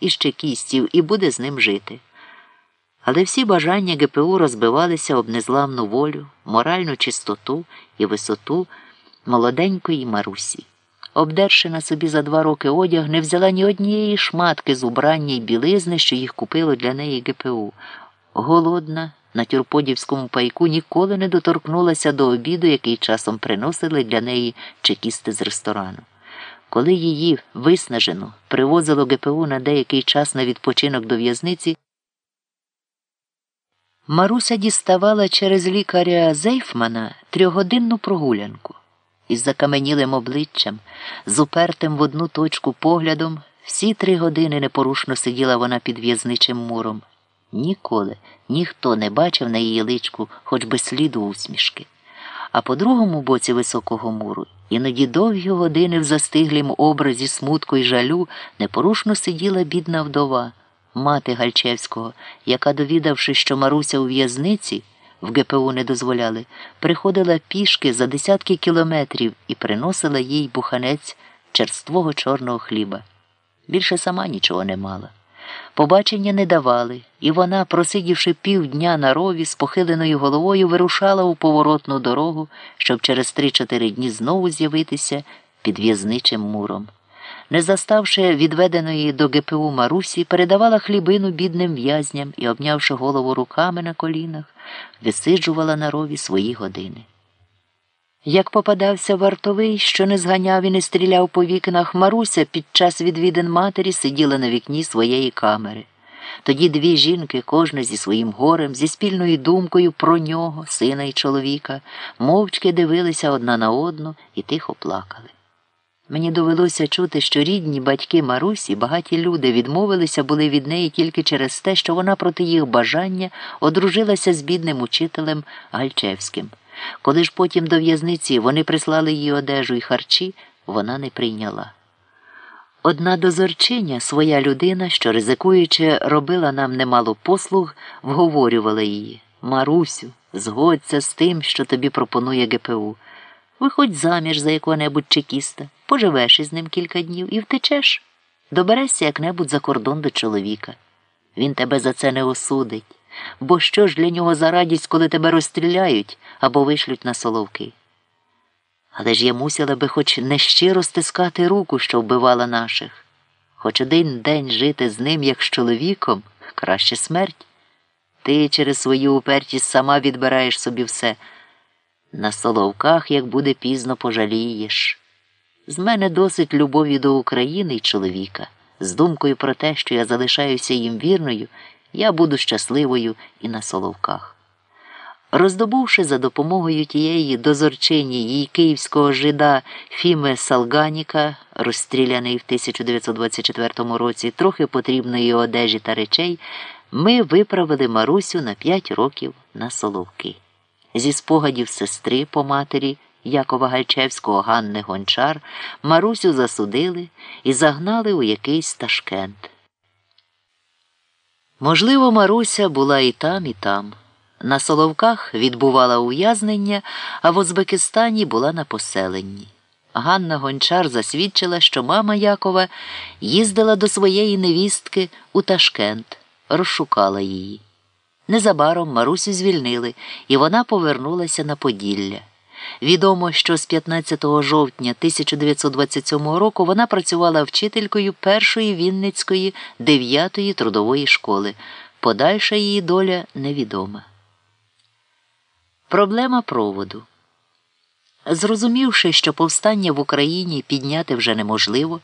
із чекістів і буде з ним жити. Але всі бажання ГПУ розбивалися об незламну волю, моральну чистоту і висоту молоденької Марусі. Обдерши на собі за два роки одяг, не взяла ні однієї шматки з убрання й білизни, що їх купило для неї ГПУ. Голодна, на тюрподівському пайку ніколи не доторкнулася до обіду, який часом приносили для неї чекісти з ресторану. Коли її виснажено привозило ГПУ на деякий час на відпочинок до в'язниці, Маруся діставала через лікаря Зейфмана трьогодинну прогулянку. Із закаменілим обличчям, з упертим в одну точку поглядом, всі три години непорушно сиділа вона під в'язничим муром. Ніколи ніхто не бачив на її личку хоч би сліду усмішки. А по другому боці високого муру, іноді довгі години в застиглім образі смутку й жалю непорушно сиділа бідна вдова, мати Гальчевського, яка, довідавши, що Маруся у в'язниці, в ГПУ не дозволяли, приходила пішки за десятки кілометрів і приносила їй буханець черствого чорного хліба. Більше сама нічого не мала. Побачення не давали, і вона, просидівши півдня на рові, з похиленою головою вирушала у поворотну дорогу, щоб через три-чотири дні знову з'явитися під в'язничим муром. Не заставши відведеної до ГПУ Марусі, передавала хлібину бідним в'язням і, обнявши голову руками на колінах, висиджувала на рові свої години. Як попадався вартовий, що не зганяв і не стріляв по вікнах, Маруся під час відвідин матері сиділа на вікні своєї камери. Тоді дві жінки, кожна зі своїм горем, зі спільною думкою про нього, сина і чоловіка, мовчки дивилися одна на одну і тихо плакали. Мені довелося чути, що рідні батьки Марусі, багаті люди, відмовилися були від неї тільки через те, що вона проти їх бажання одружилася з бідним учителем Гальчевським. Коли ж потім до в'язниці вони прислали їй одежу і харчі, вона не прийняла. Одна дозорчиня, своя людина, що, ризикуючи, робила нам немало послуг, вговорювала її Марусю, згодься з тим, що тобі пропонує ГПУ. Виходь заміж за якого-небудь чекіста, поживеш із ним кілька днів і втечеш. Доберешся як-небудь за кордон до чоловіка. Він тебе за це не осудить. Бо що ж для нього за радість, коли тебе розстріляють або вишлють на соловки? Але ж я мусила би хоч нещиро стискати руку, що вбивала наших, хоч один день жити з ним, як з чоловіком, краще смерть. Ти через свою упертість сама відбираєш собі все. На соловках, як буде пізно, пожалієш. З мене досить любові до України й чоловіка, з думкою про те, що я залишаюся їм вірною, я буду щасливою і на соловках. Роздобувши за допомогою тієї дозорчині її київського жида Фіме Салганіка, розстріляний в 1924 році, трохи потрібної одежі та речей, ми виправили Марусю на п'ять років на соловки. Зі спогадів сестри по матері Якова Гальчевського Ганни Гончар Марусю засудили і загнали у якийсь Ташкент. Можливо, Маруся була і там, і там. На Соловках відбувала ув'язнення, а в Узбекистані була на поселенні. Ганна Гончар засвідчила, що мама Якова їздила до своєї невістки у Ташкент, розшукала її. Незабаром Марусю звільнили, і вона повернулася на Поділля. Відомо, що з 15 жовтня 1927 року вона працювала вчителькою першої Вінницької дев'ятої трудової школи. Подальша її доля невідома. Проблема проводу. Зрозумівши, що повстання в Україні підняти вже неможливо,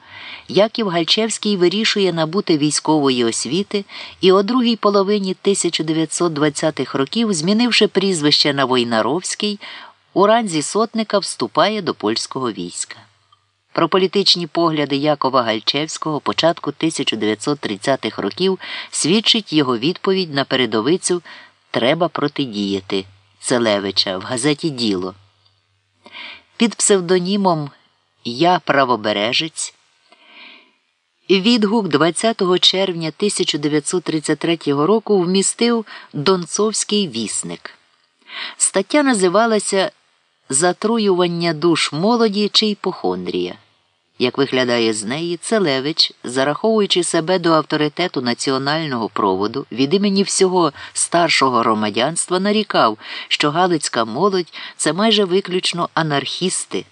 Яків Гальчевський вирішує набути військової освіти і о другій половині 1920-х років, змінивши прізвище на Войнаровський, у ранзі сотника вступає до польського війська. Про політичні погляди Якова Гальчевського початку 1930-х років свідчить його відповідь на передовицю Треба протидіяти Целевича в газеті Діло. Під псевдонімом Я правобережець. Відгук 20 червня 1933 року вмістив Донцовський вісник. Стаття називалася Затруювання душ молоді чи іпохондрія. Як виглядає з неї, Целевич, зараховуючи себе до авторитету національного проводу, від імені всього старшого громадянства нарікав, що Галицька молодь це майже виключно анархісти.